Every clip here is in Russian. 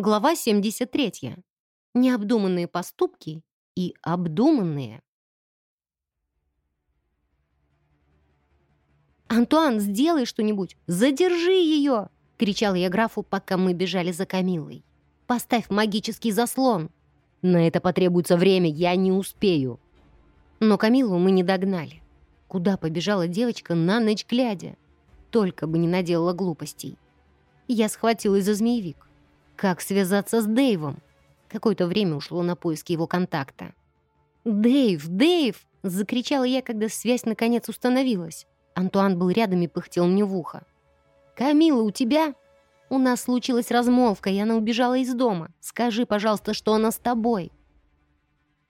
Глава 73. Необдуманные поступки и обдуманные. «Антуан, сделай что-нибудь! Задержи ее!» — кричал я графу, пока мы бежали за Камилой. «Поставь магический заслон!» «На это потребуется время, я не успею!» Но Камилу мы не догнали. Куда побежала девочка на ночь глядя? Только бы не наделала глупостей. Я схватилась за змеевик. Как связаться с Дэйвом? Какое-то время ушло на поиски его контакта. «Дэйв! Дэйв!» — закричала я, когда связь наконец установилась. Антуан был рядом и пыхтел мне в ухо. «Камила, у тебя?» «У нас случилась размолвка, и она убежала из дома. Скажи, пожалуйста, что она с тобой».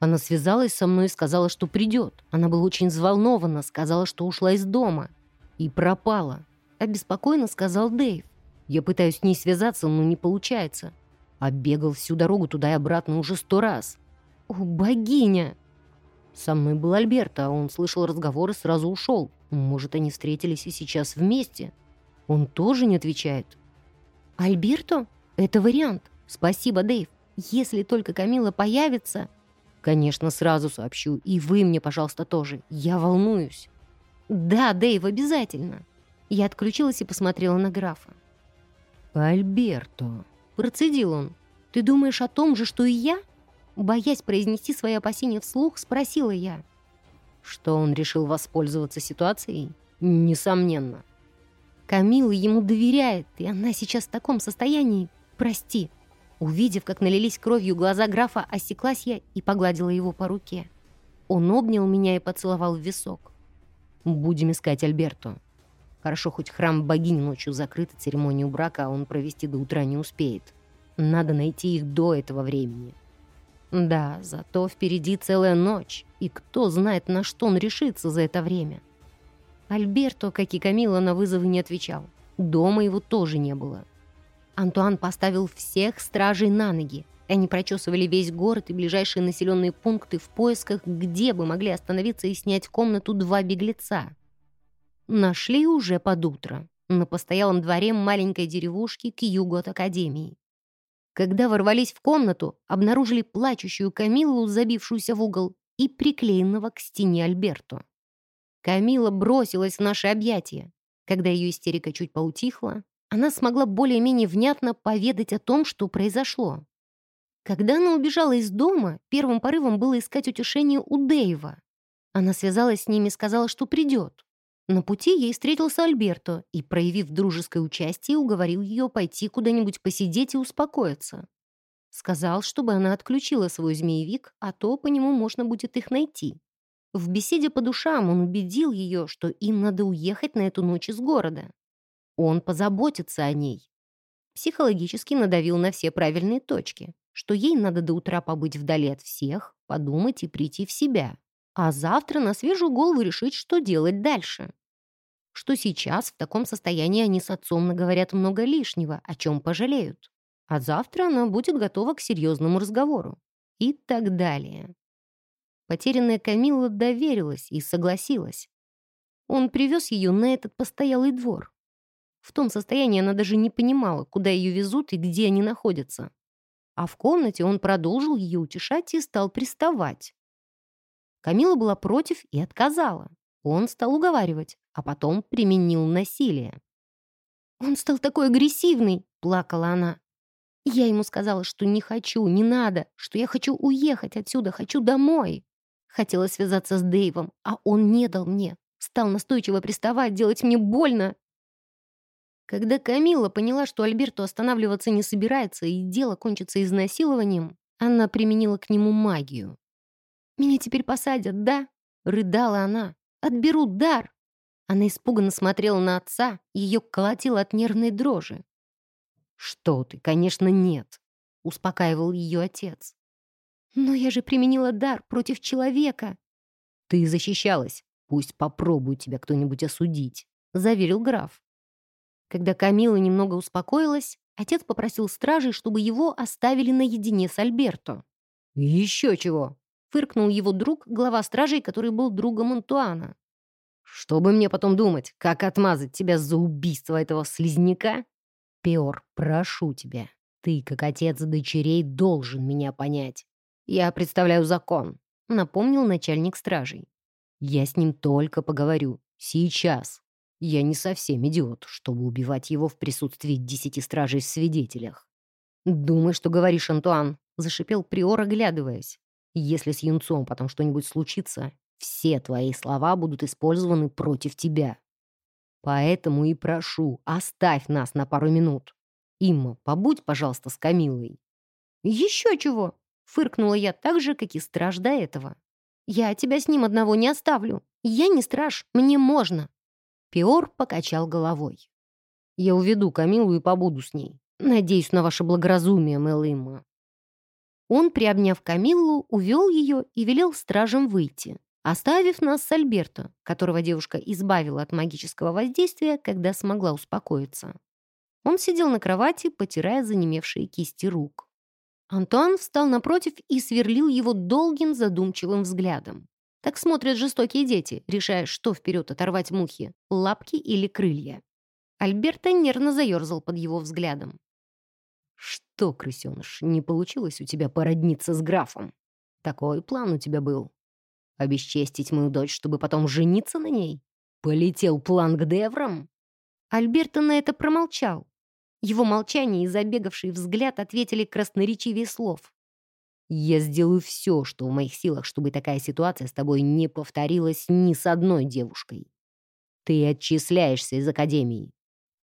Она связалась со мной и сказала, что придет. Она была очень взволнована, сказала, что ушла из дома. И пропала. Обеспокоенно сказал Дэйв. Я пытаюсь с ней связаться, но не получается. А бегал всю дорогу туда и обратно уже сто раз. О, богиня! Со мной был Альберто, а он слышал разговор и сразу ушел. Может, они встретились и сейчас вместе. Он тоже не отвечает. Альберто? Это вариант. Спасибо, Дэйв. Если только Камила появится... Конечно, сразу сообщу. И вы мне, пожалуйста, тоже. Я волнуюсь. Да, Дэйв, обязательно. Я отключилась и посмотрела на графа. «Альберто», — процедил он, — «ты думаешь о том же, что и я?» Боясь произнести свои опасения вслух, спросила я. Что он решил воспользоваться ситуацией? Несомненно. Камила ему доверяет, и она сейчас в таком состоянии. Прости. Увидев, как налились кровью глаза графа, осеклась я и погладила его по руке. Он обнял меня и поцеловал в висок. «Будем искать Альберто», Хорошо, хоть храм богини ночью закрыт, церемонию брака он провести до утра не успеет. Надо найти их до этого времени. Да, зато впереди целая ночь, и кто знает, на что он решится за это время. Альберто, как и Камила, на вызовы не отвечал. Дома его тоже не было. Антуан поставил всех стражей на ноги. Они прочесывали весь город и ближайшие населенные пункты в поисках, где бы могли остановиться и снять комнату два беглеца. Нашли уже под утро, на постоялом дворе маленькой деревушки к югу от академии. Когда ворвались в комнату, обнаружили плачущую Камиллу, забившуюся в угол, и приклеенного к стене Альберту. Камила бросилась в наши объятия. Когда ее истерика чуть поутихла, она смогла более-менее внятно поведать о том, что произошло. Когда она убежала из дома, первым порывом было искать утешение у Дэйва. Она связалась с ними и сказала, что придет. На пути ей встретился Альберто и, проявив дружеское участие, уговорил ее пойти куда-нибудь посидеть и успокоиться. Сказал, чтобы она отключила свой змеевик, а то по нему можно будет их найти. В беседе по душам он убедил ее, что им надо уехать на эту ночь из города. Он позаботится о ней. Психологически надавил на все правильные точки, что ей надо до утра побыть вдали от всех, подумать и прийти в себя. А завтра на свежую голову решить, что делать дальше что сейчас в таком состоянии они с отцом наговорят много лишнего, о чем пожалеют. А завтра она будет готова к серьезному разговору. И так далее. Потерянная Камилла доверилась и согласилась. Он привез ее на этот постоялый двор. В том состоянии она даже не понимала, куда ее везут и где они находятся. А в комнате он продолжил ее утешать и стал приставать. Камила была против и отказала. Он стал уговаривать, а потом применил насилие. «Он стал такой агрессивный!» — плакала она. «Я ему сказала, что не хочу, не надо, что я хочу уехать отсюда, хочу домой!» Хотела связаться с Дэйвом, а он не дал мне. Стал настойчиво приставать, делать мне больно. Когда Камила поняла, что Альберто останавливаться не собирается и дело кончится изнасилованием, она применила к нему магию. «Меня теперь посадят, да?» — рыдала она. Отберут дар!» Она испуганно смотрела на отца, ее колотило от нервной дрожи. «Что ты, конечно, нет», — успокаивал ее отец. «Но я же применила дар против человека». «Ты защищалась. Пусть попробует тебя кто-нибудь осудить», — заверил граф. Когда Камила немного успокоилась, отец попросил стражей, чтобы его оставили наедине с Альберто. «Еще чего!» Фыркнул его друг, глава стражей, который был другом Антуана. «Чтобы мне потом думать, как отмазать тебя за убийство этого слизняка? Пеор, прошу тебя, Ты, как отец дочерей, должен меня понять. Я представляю закон, напомнил начальник стражей. Я с ним только поговорю. Сейчас. Я не совсем идиот, чтобы убивать его в присутствии десяти стражей в свидетелях. «Думай, что говоришь, Антуан», — зашипел Приор, оглядываясь. «Если с юнцом потом что-нибудь случится, все твои слова будут использованы против тебя. Поэтому и прошу, оставь нас на пару минут. Имма, побудь, пожалуйста, с Камилой». «Еще чего!» — фыркнула я так же, как и страж до этого. «Я тебя с ним одного не оставлю. Я не страж, мне можно». Пиор покачал головой. «Я уведу Камилу и побуду с ней. Надеюсь на ваше благоразумие, Мелыма». Он, приобняв Камиллу, увел ее и велел стражам выйти, оставив нас с Альберто, которого девушка избавила от магического воздействия, когда смогла успокоиться. Он сидел на кровати, потирая занемевшие кисти рук. Антуан встал напротив и сверлил его долгим задумчивым взглядом. Так смотрят жестокие дети, решая, что вперед оторвать мухи, лапки или крылья. Альберто нервно заерзал под его взглядом. «Что, крысеныш, не получилось у тебя породниться с графом? Такой план у тебя был. Обесчестить мою дочь, чтобы потом жениться на ней? Полетел план к деврам?» Альберто на это промолчал. Его молчание и забегавший взгляд ответили красноречивее слов. Я сделаю все, что в моих силах, чтобы такая ситуация с тобой не повторилась ни с одной девушкой. Ты отчисляешься из академии.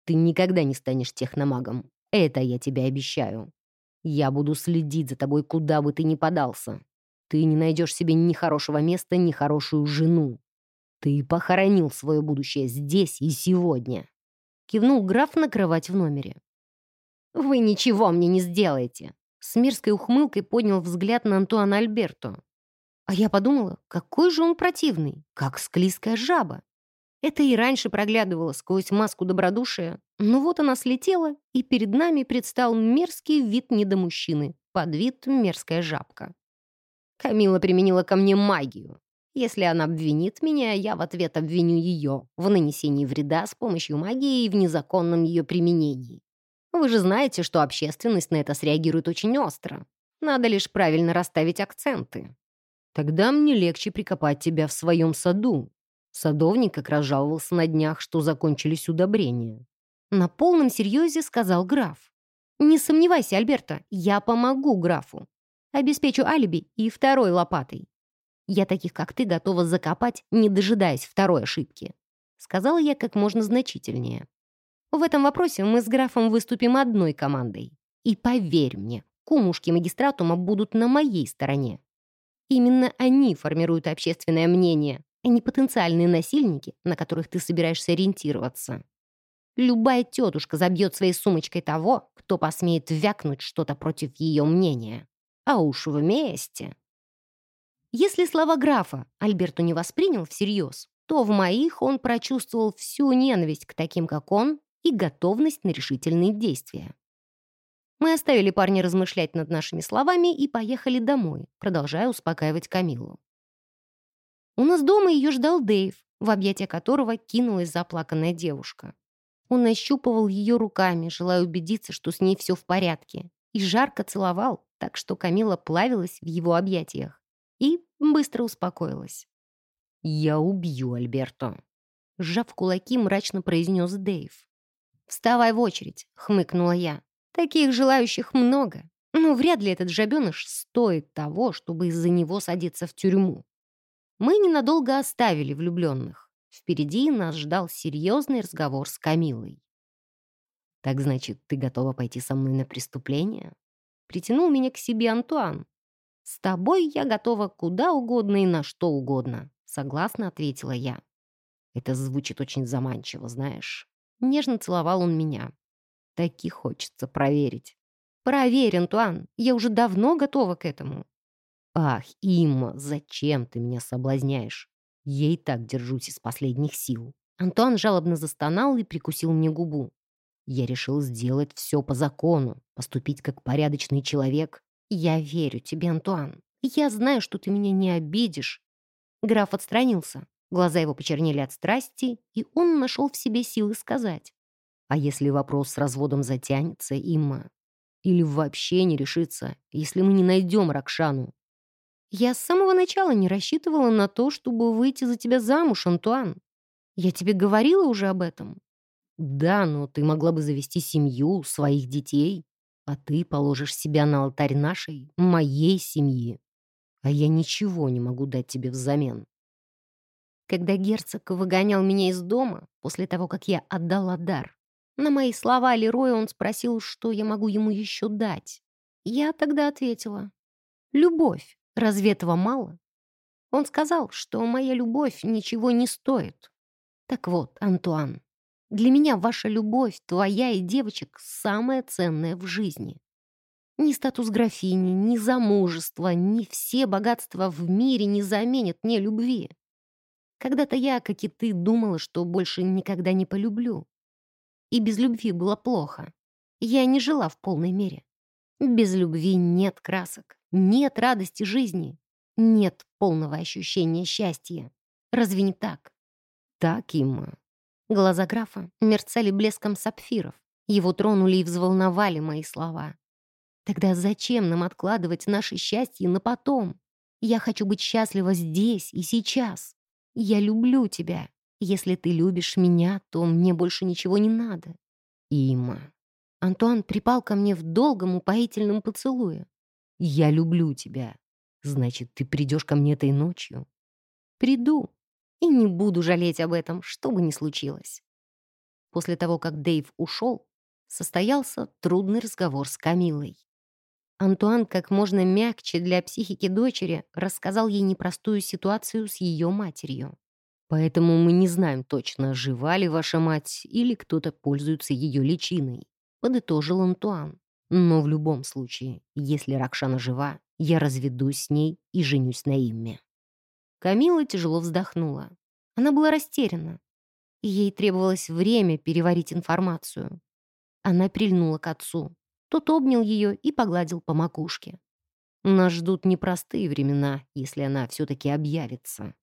Ты никогда не станешь техномагом. Это я тебе обещаю. Я буду следить за тобой, куда бы ты ни подался. Ты не найдешь себе ни хорошего места, ни хорошую жену. Ты похоронил свое будущее здесь и сегодня. Кивнул граф на кровать в номере. «Вы ничего мне не сделаете!» С мерзкой ухмылкой поднял взгляд на Антуана Альберто. А я подумала, какой же он противный, как склизкая жаба. Это и раньше проглядывало сквозь маску добродушия, но вот она слетела, и перед нами предстал мерзкий вид недомужчины, под вид мерзкая жабка. Камила применила ко мне магию. Если она обвинит меня, я в ответ обвиню ее в нанесении вреда с помощью магии и в незаконном ее применении. Вы же знаете, что общественность на это среагирует очень остро. Надо лишь правильно расставить акценты. Тогда мне легче прикопать тебя в своем саду. Садовник как раз жаловался на днях, что закончились удобрения. На полном серьезе сказал граф. «Не сомневайся, Альберта, я помогу графу. Обеспечу алиби и второй лопатой. Я таких, как ты, готова закопать, не дожидаясь второй ошибки», сказала я как можно значительнее. В этом вопросе мы с графом выступим одной командой. И поверь мне, кумушки магистратума будут на моей стороне. Именно они формируют общественное мнение, а не потенциальные насильники, на которых ты собираешься ориентироваться. Любая тетушка забьет своей сумочкой того, кто посмеет вякнуть что-то против ее мнения. А уж вместе. Если слова графа Альберту не воспринял всерьез, то в моих он прочувствовал всю ненависть к таким, как он, и готовность на решительные действия. Мы оставили парня размышлять над нашими словами и поехали домой, продолжая успокаивать Камилу. У нас дома ее ждал Дэйв, в объятия которого кинулась заплаканная девушка. Он ощупывал ее руками, желая убедиться, что с ней все в порядке, и жарко целовал, так что Камила плавилась в его объятиях и быстро успокоилась. «Я убью Альберто», — сжав кулаки, мрачно произнес Дэйв. «Вставай в очередь», — хмыкнула я. «Таких желающих много. Но вряд ли этот жабеныш стоит того, чтобы из-за него садиться в тюрьму». Мы ненадолго оставили влюбленных. Впереди нас ждал серьезный разговор с Камилой. «Так значит, ты готова пойти со мной на преступление?» Притянул меня к себе Антуан. «С тобой я готова куда угодно и на что угодно», — согласно ответила я. «Это звучит очень заманчиво, знаешь». Нежно целовал он меня. Так и хочется проверить. «Проверь, Антуан, я уже давно готова к этому». «Ах, Имма, зачем ты меня соблазняешь? Я и так держусь из последних сил». Антуан жалобно застонал и прикусил мне губу. «Я решил сделать все по закону, поступить как порядочный человек». «Я верю тебе, Антуан. Я знаю, что ты меня не обидишь». Граф отстранился. Глаза его почернели от страсти, и он нашел в себе силы сказать. «А если вопрос с разводом затянется, Имма, Или вообще не решится, если мы не найдем Ракшану. Я с самого начала не рассчитывала на то, чтобы выйти за тебя замуж, Антуан. Я тебе говорила уже об этом. Да, но ты могла бы завести семью, своих детей, а ты положишь себя на алтарь нашей, моей семьи. А я ничего не могу дать тебе взамен. Когда герцог выгонял меня из дома, после того, как я отдала дар, на мои слова Лероя он спросил, что я могу ему еще дать. Я тогда ответила, «Любовь. Разве этого мало?» Он сказал, что моя любовь ничего не стоит. Так вот, Антуан, для меня ваша любовь, твоя и девочек, самое ценное в жизни. Ни статус графини, ни замужество, ни все богатства в мире не заменят мне любви. Когда-то я, как и ты, думала, что больше никогда не полюблю. И без любви было плохо. Я не жила в полной мере. Без любви нет красок, нет радости жизни, нет полного ощущения счастья. Разве не так? Так, Имма. Глаза графа мерцали блеском сапфиров. Его тронули и взволновали мои слова. Тогда зачем нам откладывать наше счастье на потом? Я хочу быть счастлива здесь и сейчас. Я люблю тебя. Если ты любишь меня, то мне больше ничего не надо. Има. Антуан припал ко мне в долгом упоительном поцелуе. Я люблю тебя. Значит, ты придешь ко мне этой ночью? Приду. И не буду жалеть об этом, что бы ни случилось. После того, как Дэйв ушел, состоялся трудный разговор с Камилой. Антуан как можно мягче для психики дочери рассказал ей непростую ситуацию с ее матерью. Поэтому мы не знаем точно, жива ли ваша мать или кто-то пользуется ее личиной», — подытожил Антуан. «Но в любом случае, если Ракшана жива, я разведусь с ней и женюсь на имя». Камила тяжело вздохнула. Она была растеряна. ей требовалось время переварить информацию. Она прильнула к отцу. Тот обнял ее и погладил по макушке. «Нас ждут непростые времена, если она все-таки объявится»,